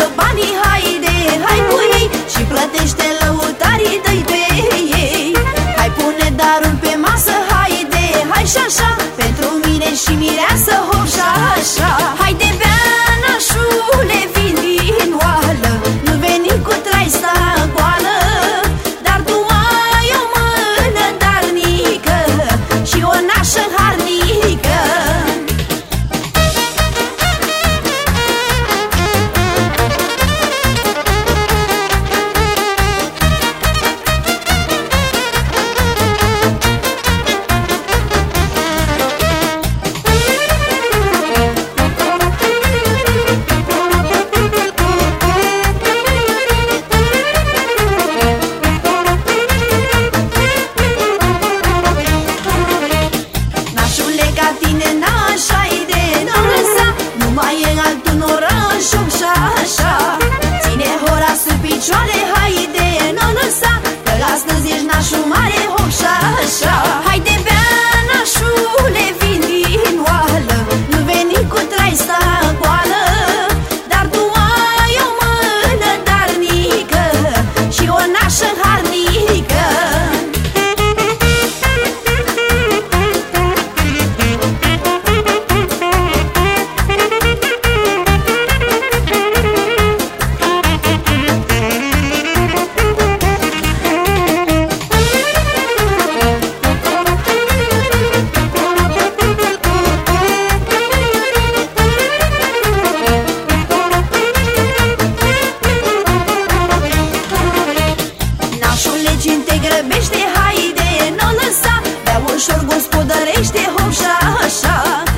Ia-ți încă banii, haide, hai cu ei Și plătește grăbește, grăbește, haide, nu lăsa. Bea ușor gospodărește, hop și așa.